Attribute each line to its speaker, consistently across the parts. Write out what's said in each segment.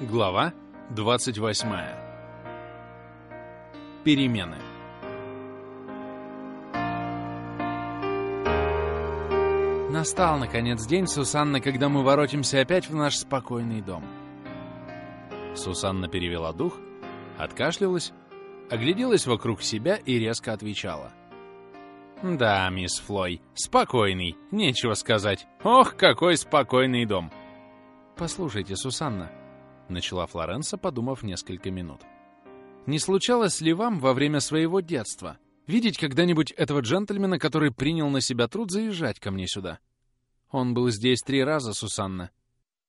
Speaker 1: Глава 28. Перемены. Настал, наконец, день, Сусанна, когда мы воротимся опять в наш спокойный дом. Сусанна перевела дух, откашлялась, огляделась вокруг себя и резко отвечала. «Да, мисс Флой, спокойный, нечего сказать. Ох, какой спокойный дом!» «Послушайте, Сусанна», — начала Флоренса, подумав несколько минут. «Не случалось ли вам во время своего детства видеть когда-нибудь этого джентльмена, который принял на себя труд заезжать ко мне сюда? Он был здесь три раза, Сусанна.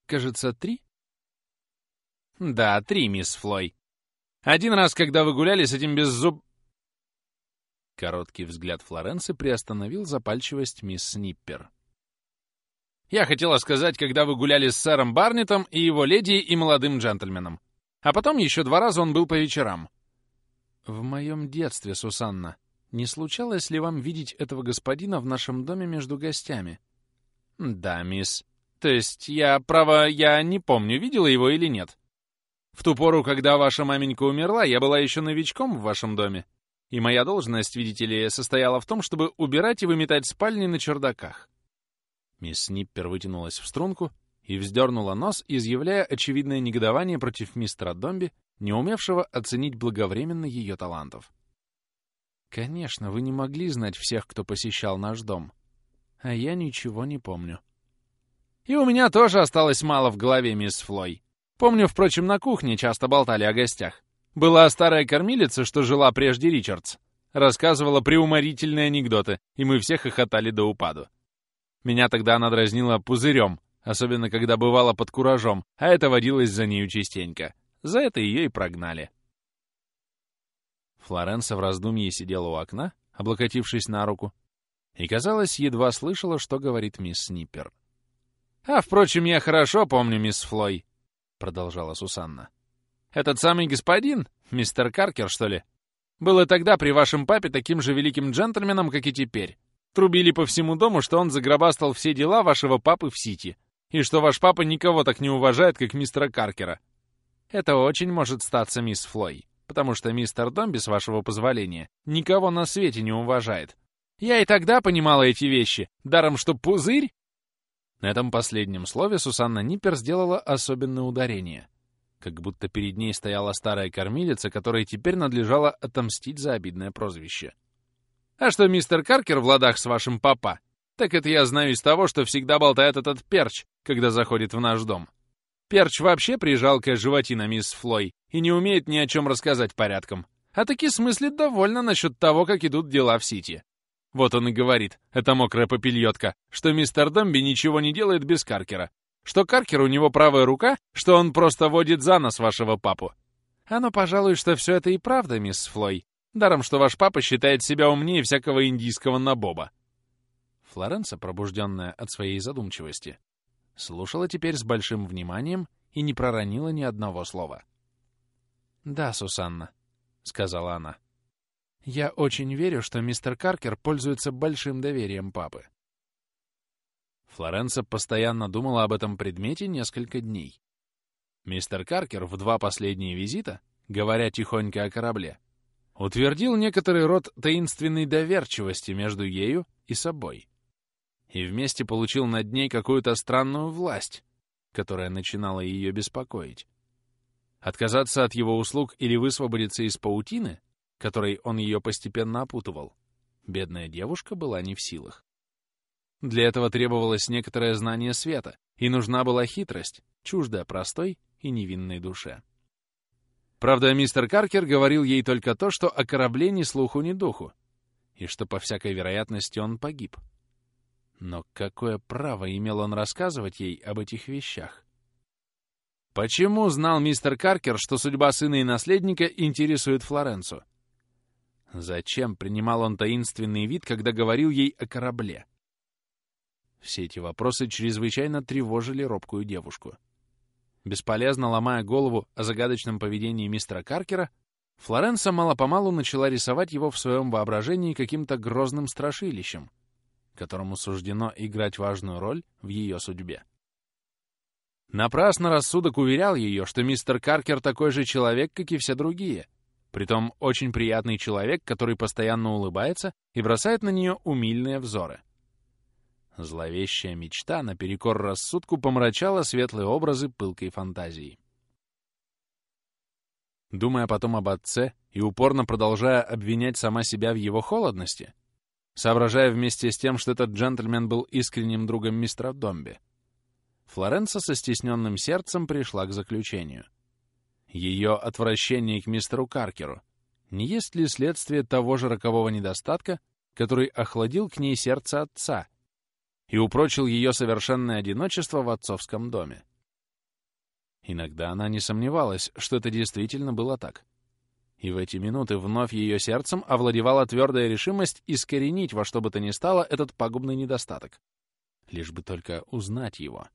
Speaker 1: Кажется, три?» «Да, три, мисс Флой. Один раз, когда вы гуляли с этим беззуб...» Короткий взгляд Флоренции приостановил запальчивость мисс Сниппер. «Я хотела сказать, когда вы гуляли с сэром Барнетом и его леди и молодым джентльменом. А потом еще два раза он был по вечерам». «В моем детстве, Сусанна, не случалось ли вам видеть этого господина в нашем доме между гостями?» «Да, мисс. То есть, я, право, я не помню, видела его или нет. В ту пору, когда ваша маменька умерла, я была еще новичком в вашем доме. И моя должность, видите ли, состояла в том, чтобы убирать и выметать спальни на чердаках. Мисс Сниппер вытянулась в струнку и вздернула нос, изъявляя очевидное негодование против мистера Домби, не умевшего оценить благовременно ее талантов. «Конечно, вы не могли знать всех, кто посещал наш дом. А я ничего не помню». «И у меня тоже осталось мало в голове, мисс Флой. Помню, впрочем, на кухне часто болтали о гостях. Была старая кормилица, что жила прежде Ричардс. Рассказывала приуморительные анекдоты, и мы все хохотали до упаду. Меня тогда она дразнила пузырем, особенно когда бывала под куражом, а это водилось за нею частенько. За это ее и прогнали. Флоренса в раздумье сидела у окна, облокотившись на руку, и, казалось, едва слышала, что говорит мисс Сниппер. «А, впрочем, я хорошо помню мисс Флой», — продолжала Сусанна. Этот самый господин, мистер Каркер, что ли, был и тогда при вашем папе таким же великим джентльменом, как и теперь. Трубили по всему дому, что он загробастал все дела вашего папы в Сити, и что ваш папа никого так не уважает, как мистера Каркера. Это очень может статься мисс Флой, потому что мистер Домби, с вашего позволения, никого на свете не уважает. Я и тогда понимала эти вещи, даром что пузырь... На этом последнем слове Сусанна Ниппер сделала особенное ударение — как будто перед ней стояла старая кормилица, которой теперь надлежало отомстить за обидное прозвище. «А что мистер Каркер в ладах с вашим папа? Так это я знаю из того, что всегда болтает этот перч, когда заходит в наш дом. Перч вообще прижалкая животина, мисс Флой, и не умеет ни о чем рассказать порядком. А таки смыслит довольно насчет того, как идут дела в Сити. Вот он и говорит, эта мокрая попельотка, что мистер Домби ничего не делает без Каркера, что Каркер у него правая рука, что он просто водит за нос вашего папу. Оно, пожалуй, что все это и правда, мисс Флой. Даром, что ваш папа считает себя умнее всякого индийского набоба. Флоренса, пробужденная от своей задумчивости, слушала теперь с большим вниманием и не проронила ни одного слова. «Да, Сусанна», — сказала она. «Я очень верю, что мистер Каркер пользуется большим доверием папы. Флоренса постоянно думала об этом предмете несколько дней. Мистер Каркер в два последние визита, говоря тихонько о корабле, утвердил некоторый род таинственной доверчивости между ею и собой. И вместе получил над ней какую-то странную власть, которая начинала ее беспокоить. Отказаться от его услуг или высвободиться из паутины, которой он ее постепенно опутывал, бедная девушка была не в силах. Для этого требовалось некоторое знание света, и нужна была хитрость, чуждая простой и невинной душе. Правда, мистер Каркер говорил ей только то, что о корабле ни слуху, ни духу, и что, по всякой вероятности, он погиб. Но какое право имел он рассказывать ей об этих вещах? Почему знал мистер Каркер, что судьба сына и наследника интересует Флоренцу? Зачем принимал он таинственный вид, когда говорил ей о корабле? Все эти вопросы чрезвычайно тревожили робкую девушку. Бесполезно ломая голову о загадочном поведении мистера Каркера, Флоренса мало-помалу начала рисовать его в своем воображении каким-то грозным страшилищем, которому суждено играть важную роль в ее судьбе. Напрасно рассудок уверял ее, что мистер Каркер такой же человек, как и все другие. Притом очень приятный человек, который постоянно улыбается и бросает на нее умильные взоры. Зловещая мечта наперекор рассудку помрачала светлые образы пылкой фантазии. Думая потом об отце и упорно продолжая обвинять сама себя в его холодности, соображая вместе с тем, что этот джентльмен был искренним другом мистера Домби, Флоренса со стесненным сердцем пришла к заключению. Ее отвращение к мистеру Каркеру не есть ли следствие того же рокового недостатка, который охладил к ней сердце отца и упрочил ее совершенное одиночество в отцовском доме? Иногда она не сомневалась, что это действительно было так. И в эти минуты вновь ее сердцем овладевала твердая решимость искоренить во что бы то ни стало этот пагубный недостаток. Лишь бы только узнать его.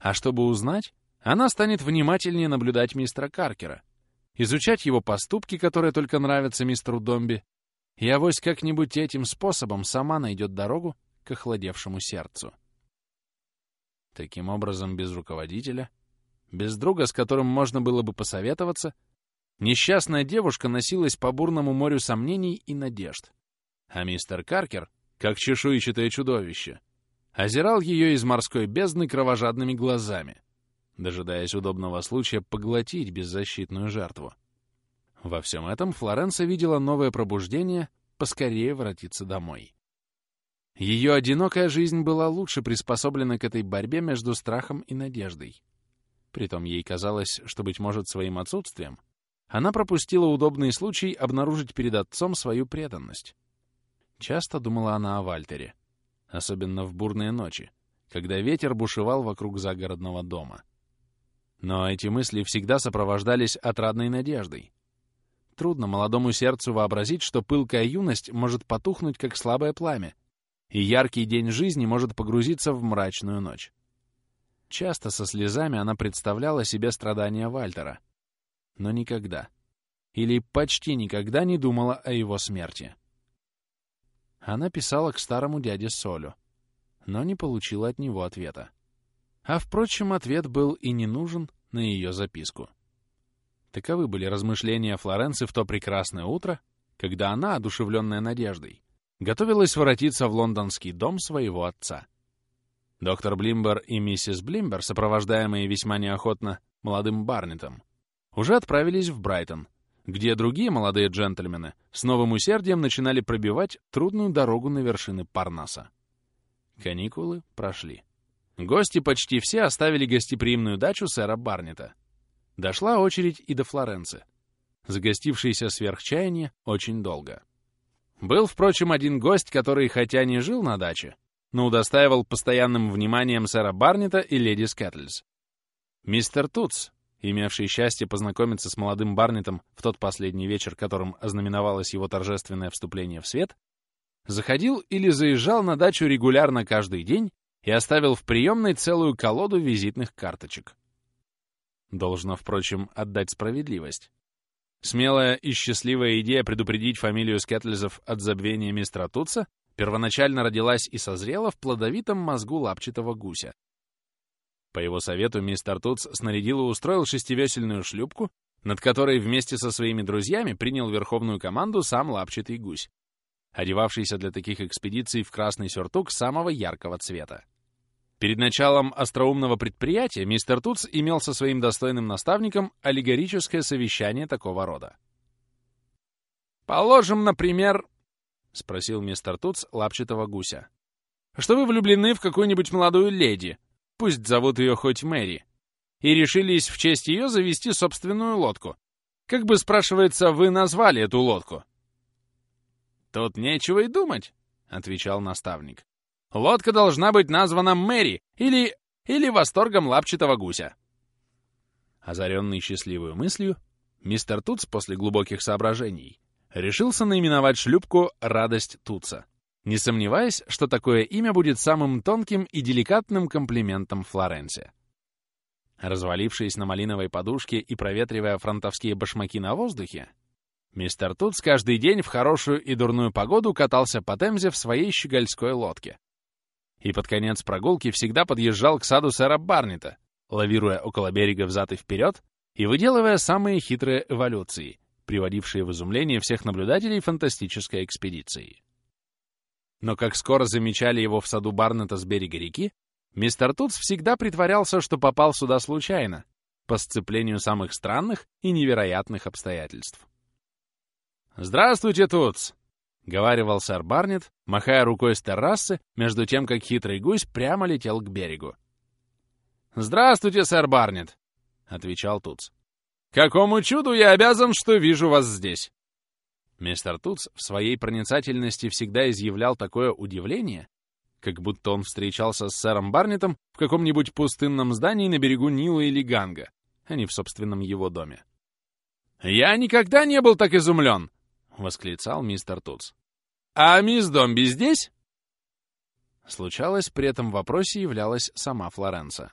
Speaker 1: А чтобы узнать, она станет внимательнее наблюдать мистера Каркера, изучать его поступки, которые только нравятся мистеру Домби, и авось как-нибудь этим способом сама найдет дорогу к охладевшему сердцу. Таким образом, без руководителя, без друга, с которым можно было бы посоветоваться, несчастная девушка носилась по бурному морю сомнений и надежд. А мистер Каркер, как чешуйчатое чудовище, озирал ее из морской бездны кровожадными глазами, дожидаясь удобного случая поглотить беззащитную жертву. Во всем этом Флоренса видела новое пробуждение поскорее воротиться домой. Ее одинокая жизнь была лучше приспособлена к этой борьбе между страхом и надеждой. Притом ей казалось, что, быть может, своим отсутствием она пропустила удобный случай обнаружить перед отцом свою преданность. Часто думала она о Вальтере особенно в бурные ночи, когда ветер бушевал вокруг загородного дома. Но эти мысли всегда сопровождались отрадной надеждой. Трудно молодому сердцу вообразить, что пылкая юность может потухнуть, как слабое пламя, и яркий день жизни может погрузиться в мрачную ночь. Часто со слезами она представляла себе страдания Вальтера, но никогда, или почти никогда не думала о его смерти. Она писала к старому дяде Солю, но не получила от него ответа. А, впрочем, ответ был и не нужен на ее записку. Таковы были размышления Флоренции в то прекрасное утро, когда она, одушевленная надеждой, готовилась воротиться в лондонский дом своего отца. Доктор Блимбер и миссис Блимбер, сопровождаемые весьма неохотно молодым Барнетом, уже отправились в Брайтон, где другие молодые джентльмены с новым усердием начинали пробивать трудную дорогу на вершины Парнаса. Каникулы прошли. Гости почти все оставили гостеприимную дачу сэра Барнета. Дошла очередь и до Флоренции, загостившейся сверхчаяние очень долго. Был, впрочем, один гость, который, хотя не жил на даче, но удостаивал постоянным вниманием сэра Барнета и леди Скэтльс. Мистер Тутс, имевший счастье познакомиться с молодым Барнетом в тот последний вечер, которым ознаменовалось его торжественное вступление в свет, заходил или заезжал на дачу регулярно каждый день и оставил в приемной целую колоду визитных карточек. Должно, впрочем, отдать справедливость. Смелая и счастливая идея предупредить фамилию Скетлизов от забвения мистера Тутса первоначально родилась и созрела в плодовитом мозгу лапчатого гуся. По его совету мистер Тутс снарядил и устроил шестивесельную шлюпку, над которой вместе со своими друзьями принял верховную команду сам лапчатый гусь, одевавшийся для таких экспедиций в красный сюртук самого яркого цвета. Перед началом остроумного предприятия мистер Тутс имел со своим достойным наставником аллегорическое совещание такого рода. «Положим, например, — спросил мистер Тутс лапчатого гуся, — что вы влюблены в какую-нибудь молодую леди, пусть зовут ее хоть Мэри, и решились в честь ее завести собственную лодку. Как бы, спрашивается, вы назвали эту лодку? «Тут нечего и думать», — отвечал наставник. «Лодка должна быть названа Мэри или... или восторгом лапчатого гуся». Озаренный счастливой мыслью, мистер Туц после глубоких соображений решился наименовать шлюпку «Радость Туца» не сомневаясь, что такое имя будет самым тонким и деликатным комплиментом Флоренции. Развалившись на малиновой подушке и проветривая фронтовские башмаки на воздухе, мистер Тутс каждый день в хорошую и дурную погоду катался по Темзе в своей щегольской лодке. И под конец прогулки всегда подъезжал к саду сэра Барнета, лавируя около берега взад и вперед и выделывая самые хитрые эволюции, приводившие в изумление всех наблюдателей фантастической экспедиции. Но как скоро замечали его в саду Барнета с берега реки, мистер Тутс всегда притворялся, что попал сюда случайно, по сцеплению самых странных и невероятных обстоятельств. «Здравствуйте, Тутс!» — говаривал сэр Барнет, махая рукой с террасы, между тем, как хитрый гусь прямо летел к берегу. «Здравствуйте, сэр Барнет!» — отвечал Тутс. «Какому чуду я обязан, что вижу вас здесь?» Мистер Тутс в своей проницательности всегда изъявлял такое удивление, как будто он встречался с сэром Барнетом в каком-нибудь пустынном здании на берегу Нила или Ганга, а не в собственном его доме. «Я никогда не был так изумлен!» — восклицал мистер Тутс. «А мисс Домби здесь?» Случалось, при этом вопросе являлась сама Флоренса.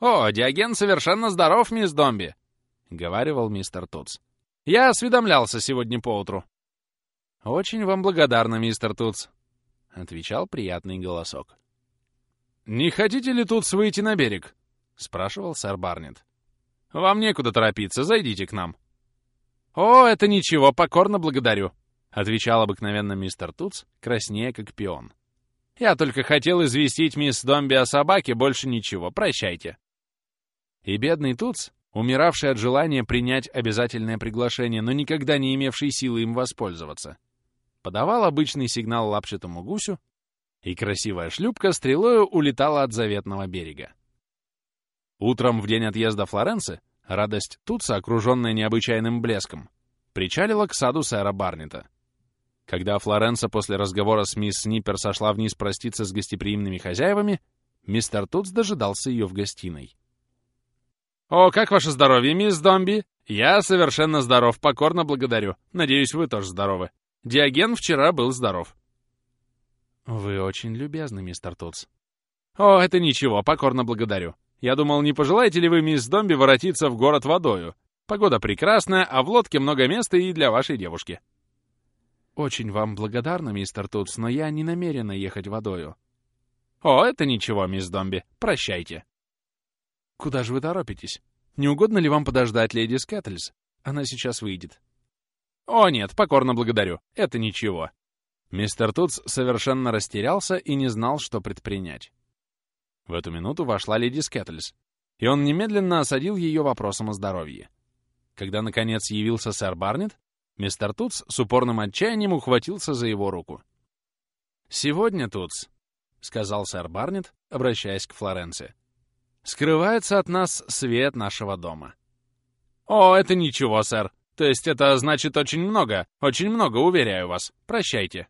Speaker 1: «О, Диоген совершенно здоров, мисс Домби!» — говаривал мистер Тутс. «Я осведомлялся сегодня поутру». «Очень вам благодарна, мистер Тутс», — отвечал приятный голосок. «Не хотите ли тут выйти на берег?» — спрашивал сэр Барнет. «Вам некуда торопиться, зайдите к нам». «О, это ничего, покорно благодарю», — отвечал обыкновенно мистер Туц, краснее как пион. «Я только хотел известить мисс Домби о собаке, больше ничего, прощайте». И бедный Туц, умиравший от желания принять обязательное приглашение, но никогда не имевший силы им воспользоваться, подавал обычный сигнал лапчатому гусю, и красивая шлюпка стрелою улетала от заветного берега. Утром в день отъезда Флоренции радость Туца, окруженная необычайным блеском, причалила к саду сэра Барнета. Когда Флоренса после разговора с мисс Сниппер сошла вниз проститься с гостеприимными хозяевами, мистер Туц дожидался ее в гостиной. «О, как ваше здоровье, мисс Домби? Я совершенно здоров, покорно благодарю. Надеюсь, вы тоже здоровы. Диоген вчера был здоров». «Вы очень любезны, мистер Туц». «О, это ничего, покорно благодарю. Я думал, не пожелаете ли вы, мисс Домби, воротиться в город водою? Погода прекрасная, а в лодке много места и для вашей девушки». «Очень вам благодарна, мистер Тутс, но я не намерена ехать водою». «О, это ничего, мисс Домби. Прощайте». «Куда же вы торопитесь? Не угодно ли вам подождать леди Скэтльс? Она сейчас выйдет». «О, нет, покорно благодарю. Это ничего». Мистер Тутс совершенно растерялся и не знал, что предпринять. В эту минуту вошла леди Скэтльс, и он немедленно осадил ее вопросом о здоровье. Когда, наконец, явился сэр Барнет, мистер Тутс с упорным отчаянием ухватился за его руку. «Сегодня, Тутс», — сказал сэр Барнет, обращаясь к Флоренции, — «скрывается от нас свет нашего дома». «О, это ничего, сэр. То есть это значит очень много, очень много, уверяю вас. Прощайте».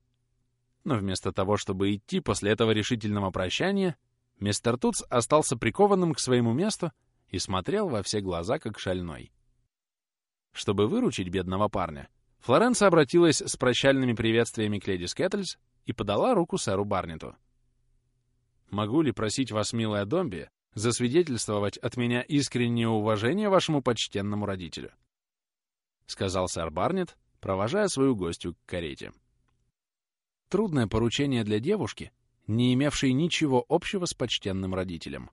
Speaker 1: Но вместо того, чтобы идти после этого решительного прощания, Мистер Туц остался прикованным к своему месту и смотрел во все глаза, как шальной. Чтобы выручить бедного парня, Флоренция обратилась с прощальными приветствиями к леди Скэтльс и подала руку сэру Барнету. «Могу ли просить вас, милая Домби, засвидетельствовать от меня искреннее уважение вашему почтенному родителю?» — сказал сэр Барнет, провожая свою гостью к карете. Трудное поручение для девушки — не имевший ничего общего с почтенным родителем.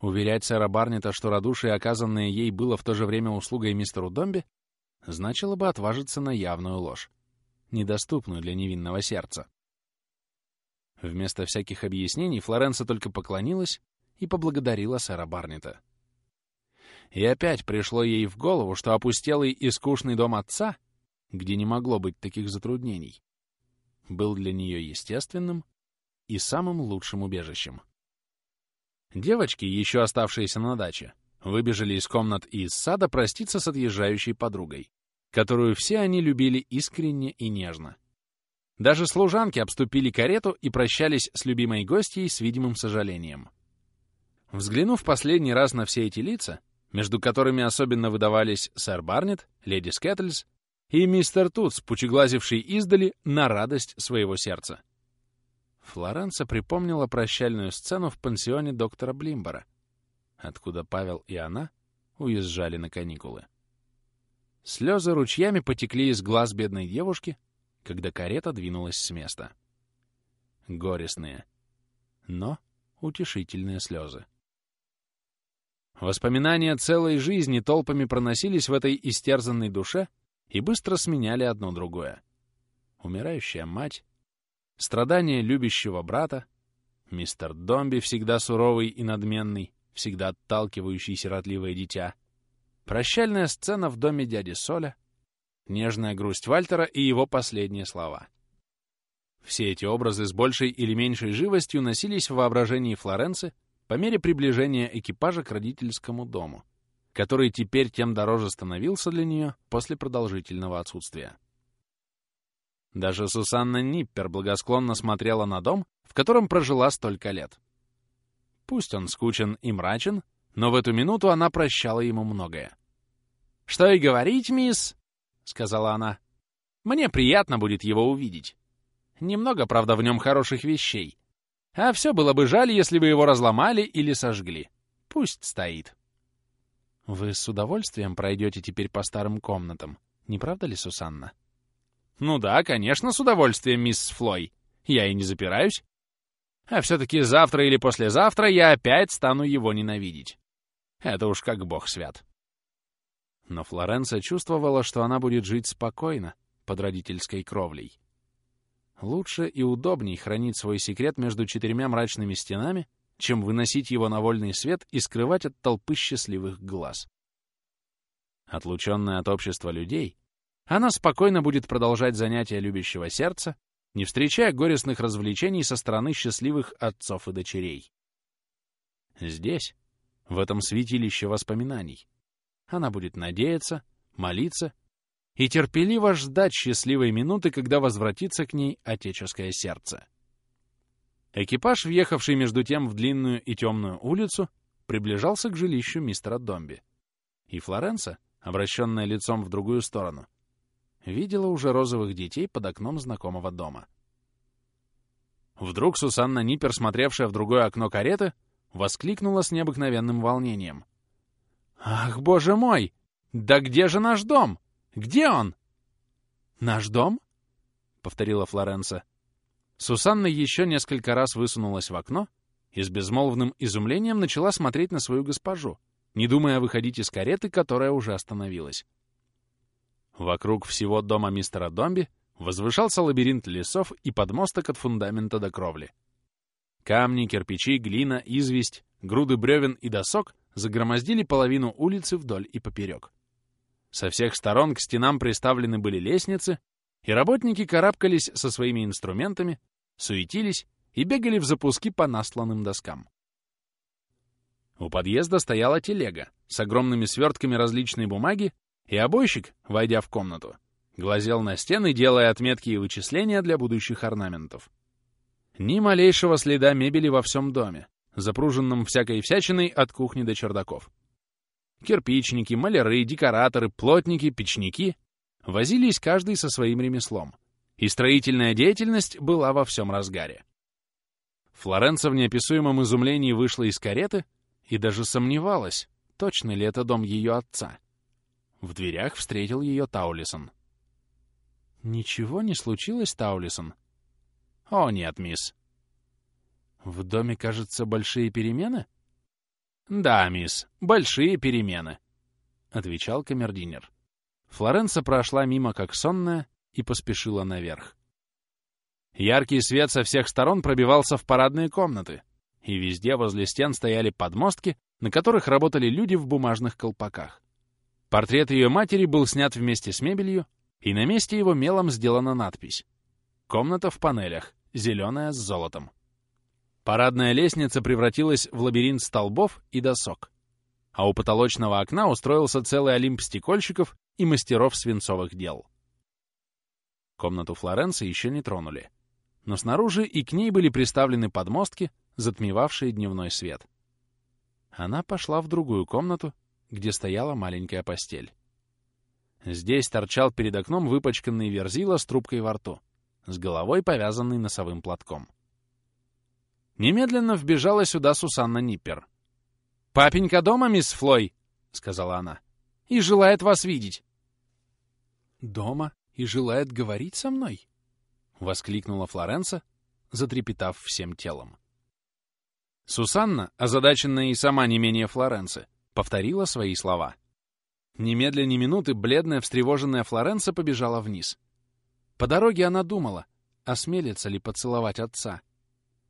Speaker 1: Уверять сэра Барнета, что радушие, оказанное ей, было в то же время услугой мистеру Домби, значило бы отважиться на явную ложь, недоступную для невинного сердца. Вместо всяких объяснений Флоренса только поклонилась и поблагодарила сэра Барнета. И опять пришло ей в голову, что опустелый и скучный дом отца, где не могло быть таких затруднений, был для нее естественным и самым лучшим убежищем. Девочки, еще оставшиеся на даче, выбежали из комнат и из сада проститься с отъезжающей подругой, которую все они любили искренне и нежно. Даже служанки обступили карету и прощались с любимой гостьей с видимым сожалением. Взглянув последний раз на все эти лица, между которыми особенно выдавались сэр Барнет, леди Скэтльс и мистер Тутс, пучеглазивший издали на радость своего сердца, Флоренса припомнила прощальную сцену в пансионе доктора Блимбора, откуда Павел и она уезжали на каникулы. Слезы ручьями потекли из глаз бедной девушки, когда карета двинулась с места. Горестные, но утешительные слезы. Воспоминания целой жизни толпами проносились в этой истерзанной душе и быстро сменяли одно другое. Умирающая мать, страдания любящего брата, мистер Домби, всегда суровый и надменный, всегда отталкивающий сиротливое дитя, прощальная сцена в доме дяди Соля, нежная грусть Вальтера и его последние слова. Все эти образы с большей или меньшей живостью носились в воображении Флоренции по мере приближения экипажа к родительскому дому, который теперь тем дороже становился для нее после продолжительного отсутствия. Даже Сусанна Ниппер благосклонно смотрела на дом, в котором прожила столько лет. Пусть он скучен и мрачен, но в эту минуту она прощала ему многое. «Что и говорить, мисс», — сказала она, — «мне приятно будет его увидеть. Немного, правда, в нем хороших вещей. А все было бы жаль, если бы его разломали или сожгли. Пусть стоит». «Вы с удовольствием пройдете теперь по старым комнатам, не правда ли, Сусанна?» «Ну да, конечно, с удовольствием, мисс Флой. Я и не запираюсь. А все-таки завтра или послезавтра я опять стану его ненавидеть. Это уж как бог свят». Но Флоренция чувствовала, что она будет жить спокойно, под родительской кровлей. Лучше и удобней хранить свой секрет между четырьмя мрачными стенами, чем выносить его на вольный свет и скрывать от толпы счастливых глаз. Отлученная от общества людей, она спокойно будет продолжать занятия любящего сердца, не встречая горестных развлечений со стороны счастливых отцов и дочерей. Здесь, в этом святилище воспоминаний, она будет надеяться, молиться и терпеливо ждать счастливой минуты, когда возвратится к ней отеческое сердце. Экипаж, въехавший между тем в длинную и темную улицу, приближался к жилищу мистера Домби. И Флоренса, обращенная лицом в другую сторону, видела уже розовых детей под окном знакомого дома. Вдруг Сусанна Ниппер, смотревшая в другое окно кареты, воскликнула с необыкновенным волнением. «Ах, боже мой! Да где же наш дом? Где он?» «Наш дом?» — повторила Флоренса. Сусанна еще несколько раз высунулась в окно и с безмолвным изумлением начала смотреть на свою госпожу, не думая выходить из кареты, которая уже остановилась. Вокруг всего дома мистера Домби возвышался лабиринт лесов и подмосток от фундамента до кровли. Камни, кирпичи, глина, известь, груды бревен и досок загромоздили половину улицы вдоль и поперек. Со всех сторон к стенам приставлены были лестницы, и работники карабкались со своими инструментами, суетились и бегали в запуски по насланным доскам. У подъезда стояла телега с огромными свертками различной бумаги и обойщик, войдя в комнату, глазел на стены, делая отметки и вычисления для будущих орнаментов. Ни малейшего следа мебели во всем доме, запруженном всякой всячиной от кухни до чердаков. Кирпичники, маляры, декораторы, плотники, печники возились каждый со своим ремеслом, и строительная деятельность была во всем разгаре. Флоренция в неописуемом изумлении вышла из кареты и даже сомневалась, точно ли это дом ее отца. В дверях встретил ее Таулисон. «Ничего не случилось, Таулисон?» «О, нет, мисс». «В доме, кажется, большие перемены?» «Да, мисс, большие перемены», — отвечал камердинер. Флоренса прошла мимо как сонная и поспешила наверх. Яркий свет со всех сторон пробивался в парадные комнаты, и везде возле стен стояли подмостки, на которых работали люди в бумажных колпаках. Портрет ее матери был снят вместе с мебелью, и на месте его мелом сделана надпись «Комната в панелях, зеленая с золотом». Парадная лестница превратилась в лабиринт столбов и досок, а у потолочного окна устроился целый олимп стекольщиков и мастеров свинцовых дел. Комнату Флоренции еще не тронули, но снаружи и к ней были приставлены подмостки, затмевавшие дневной свет. Она пошла в другую комнату, где стояла маленькая постель. Здесь торчал перед окном выпачканный верзила с трубкой во рту, с головой повязанный носовым платком. Немедленно вбежала сюда Сусанна Ниппер. «Папенька дома, мисс Флой?» — сказала она. «И желает вас видеть». «Дома и желает говорить со мной?» — воскликнула Флоренса, затрепетав всем телом. Сусанна, озадаченная и сама не менее Флоренции, Повторила свои слова. Немедля ни минуты бледная, встревоженная Флоренса побежала вниз. По дороге она думала, осмелится ли поцеловать отца.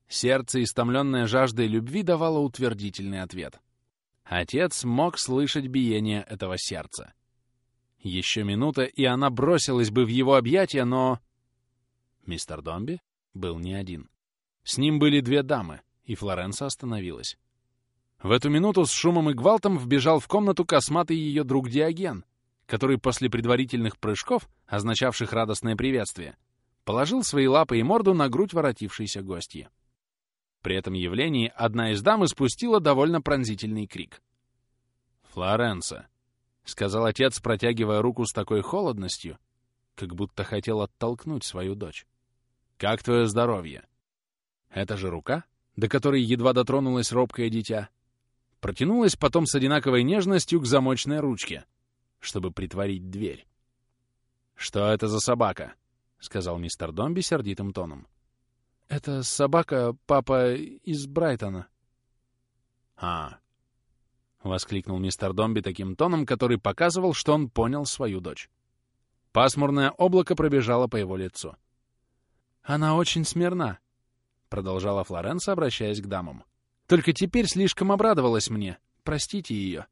Speaker 1: Сердце, истомленное жаждой любви, давало утвердительный ответ. Отец мог слышать биение этого сердца. Еще минута, и она бросилась бы в его объятия, но... Мистер Домби был не один. С ним были две дамы, и Флоренса остановилась. В эту минуту с шумом и гвалтом вбежал в комнату косматый ее друг Диоген, который после предварительных прыжков, означавших радостное приветствие, положил свои лапы и морду на грудь воротившейся гостьи. При этом явлении одна из дам испустила довольно пронзительный крик. «Флоренса!» — сказал отец, протягивая руку с такой холодностью, как будто хотел оттолкнуть свою дочь. «Как твое здоровье?» Эта же рука, до которой едва дотронулось робкое дитя, протянулась потом с одинаковой нежностью к замочной ручке, чтобы притворить дверь. «Что это за собака?» — сказал мистер Домби сердитым тоном. «Это собака, папа, из Брайтона». «А!» — воскликнул мистер Домби таким тоном, который показывал, что он понял свою дочь. Пасмурное облако пробежало по его лицу. «Она очень смирна», — продолжала Флоренса, обращаясь к дамам. «Только теперь слишком обрадовалась мне. Простите ее».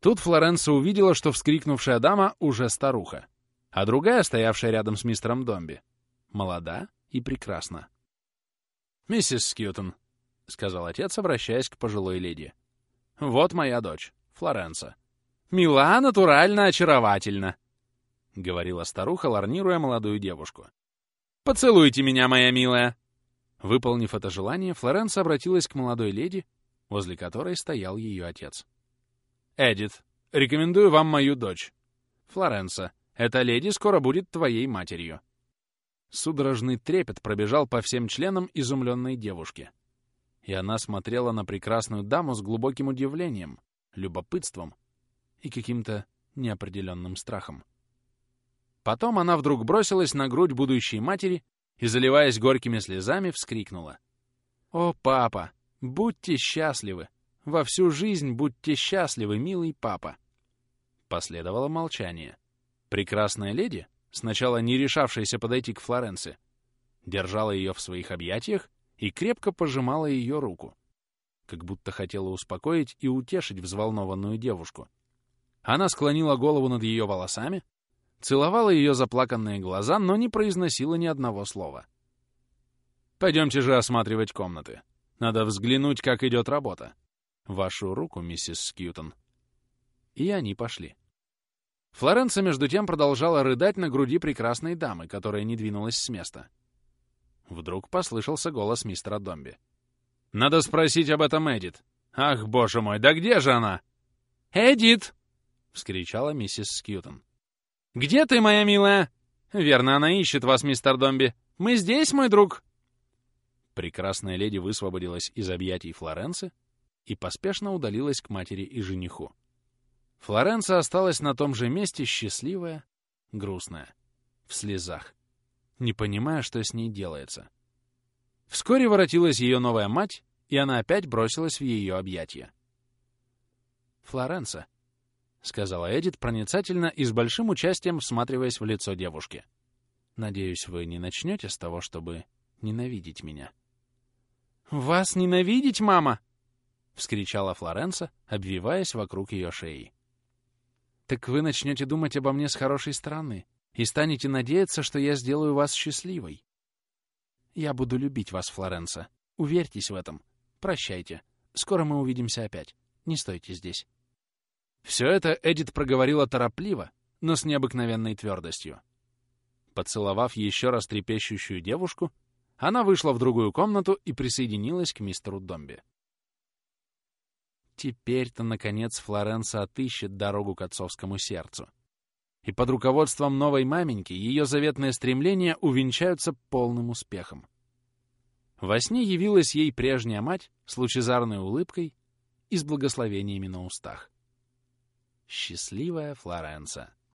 Speaker 1: Тут Флоренса увидела, что вскрикнувшая дама уже старуха, а другая, стоявшая рядом с мистером Домби, молода и прекрасна. «Миссис Скьютон», — сказал отец, обращаясь к пожилой леди, — «вот моя дочь, Флоренса». «Мила, натурально, очаровательно», — говорила старуха, ларнируя молодую девушку. «Поцелуйте меня, моя милая!» Выполнив это желание, Флоренса обратилась к молодой леди, возле которой стоял ее отец. «Эдит, рекомендую вам мою дочь. Флоренса, эта леди скоро будет твоей матерью». Судорожный трепет пробежал по всем членам изумленной девушки. И она смотрела на прекрасную даму с глубоким удивлением, любопытством и каким-то неопределенным страхом. Потом она вдруг бросилась на грудь будущей матери и, заливаясь горькими слезами, вскрикнула. «О, папа, будьте счастливы! Во всю жизнь будьте счастливы, милый папа!» Последовало молчание. Прекрасная леди, сначала не решавшаяся подойти к Флоренции, держала ее в своих объятиях и крепко пожимала ее руку, как будто хотела успокоить и утешить взволнованную девушку. Она склонила голову над ее волосами, целовала ее заплаканные глаза, но не произносила ни одного слова. «Пойдемте же осматривать комнаты. Надо взглянуть, как идет работа. Вашу руку, миссис Скьютон». И они пошли. Флоренция, между тем, продолжала рыдать на груди прекрасной дамы, которая не двинулась с места. Вдруг послышался голос мистера Домби. «Надо спросить об этом Эдит. Ах, боже мой, да где же она?» «Эдит!» — вскричала миссис Скьютон. «Где ты, моя милая?» «Верно, она ищет вас, мистер Домби. Мы здесь, мой друг!» Прекрасная леди высвободилась из объятий Флоренции и поспешно удалилась к матери и жениху. Флоренция осталась на том же месте, счастливая, грустная, в слезах, не понимая, что с ней делается. Вскоре воротилась ее новая мать, и она опять бросилась в ее объятия. «Флоренция», — сказала Эдит проницательно и с большим участием всматриваясь в лицо девушки. «Надеюсь, вы не начнете с того, чтобы ненавидеть меня». «Вас ненавидеть, мама?» — вскричала Флоренса, обвиваясь вокруг ее шеи так вы начнете думать обо мне с хорошей стороны и станете надеяться, что я сделаю вас счастливой. Я буду любить вас, Флоренса. Уверьтесь в этом. Прощайте. Скоро мы увидимся опять. Не стойте здесь. Все это Эдит проговорила торопливо, но с необыкновенной твердостью. Поцеловав еще раз трепещущую девушку, она вышла в другую комнату и присоединилась к мистеру Домби. Теперь-то, наконец, Флоренса отыщет дорогу к отцовскому сердцу. И под руководством новой маменьки ее заветные стремления увенчаются полным успехом. Во сне явилась ей прежняя мать с лучезарной улыбкой и с благословениями на устах. Счастливая Флоренса!